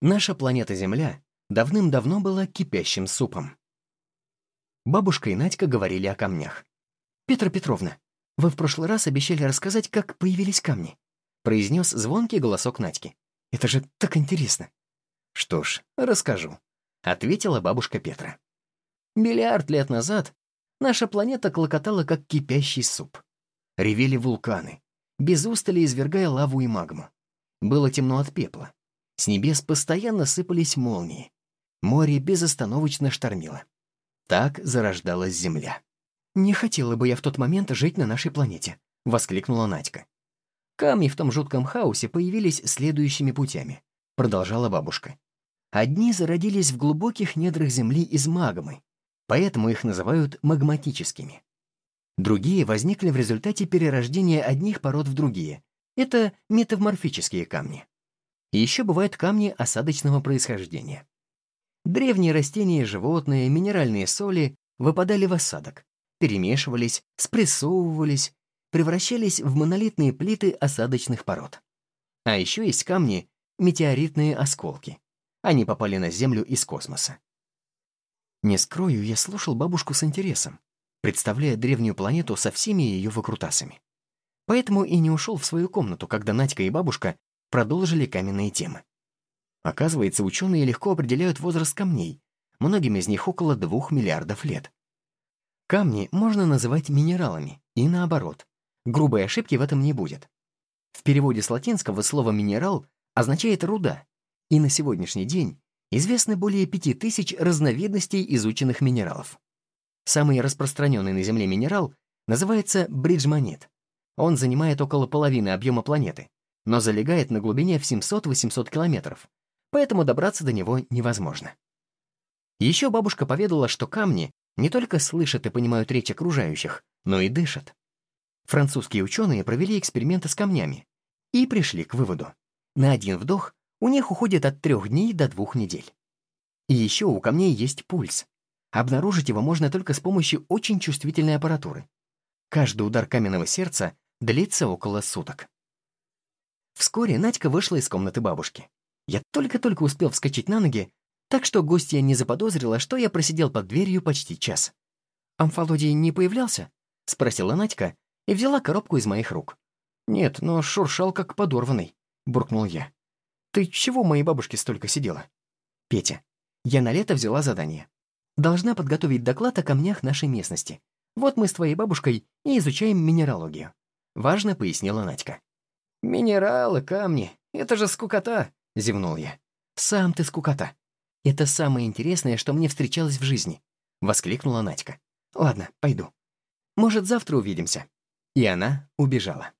Наша планета Земля давным-давно была кипящим супом. Бабушка и Надька говорили о камнях. «Петра Петровна, вы в прошлый раз обещали рассказать, как появились камни», произнес звонкий голосок Надьки. «Это же так интересно». «Что ж, расскажу», — ответила бабушка Петра. Миллиард лет назад наша планета клокотала, как кипящий суп. Ревели вулканы, без устали извергая лаву и магму. Было темно от пепла. С небес постоянно сыпались молнии. Море безостановочно штормило. Так зарождалась Земля. «Не хотела бы я в тот момент жить на нашей планете», — воскликнула Надька. «Камни в том жутком хаосе появились следующими путями», — продолжала бабушка. «Одни зародились в глубоких недрах Земли из магмы, поэтому их называют магматическими. Другие возникли в результате перерождения одних пород в другие. Это метаморфические камни. Еще бывают камни осадочного происхождения. Древние растения и животные, минеральные соли выпадали в осадок, перемешивались, спрессовывались, превращались в монолитные плиты осадочных пород. А еще есть камни — метеоритные осколки. Они попали на Землю из космоса. Не скрою, я слушал бабушку с интересом, представляя древнюю планету со всеми ее выкрутасами. Поэтому и не ушел в свою комнату, когда Надька и бабушка продолжили каменные темы. Оказывается, ученые легко определяют возраст камней. Многим из них около двух миллиардов лет. Камни можно называть минералами, и наоборот. Грубой ошибки в этом не будет. В переводе с латинского слово «минерал» означает «руда», и на сегодняшний день известны более 5000 разновидностей изученных минералов. Самый распространенный на Земле минерал называется бриджмонит. Он занимает около половины объема планеты, но залегает на глубине в 700-800 километров, поэтому добраться до него невозможно. Еще бабушка поведала, что камни не только слышат и понимают речь окружающих, но и дышат. Французские ученые провели эксперименты с камнями и пришли к выводу. На один вдох у них уходит от трех дней до двух недель. И еще у камней есть пульс. Обнаружить его можно только с помощью очень чувствительной аппаратуры. Каждый удар каменного сердца длится около суток. Вскоре Надька вышла из комнаты бабушки. Я только-только успел вскочить на ноги, так что гостья не заподозрила, что я просидел под дверью почти час. «Амфолодий не появлялся?» — спросила Надька и взяла коробку из моих рук. «Нет, но шуршал как подорванный», — буркнул я. «Ты чего моей бабушке столько сидела?» «Петя, я на лето взяла задание. Должна подготовить доклад о камнях нашей местности. Вот мы с твоей бабушкой и изучаем минералогию», — важно пояснила Надька. «Минералы, камни — это же скукота!» — зевнул я. «Сам ты скукота. Это самое интересное, что мне встречалось в жизни», — воскликнула Надька. «Ладно, пойду. Может, завтра увидимся». И она убежала.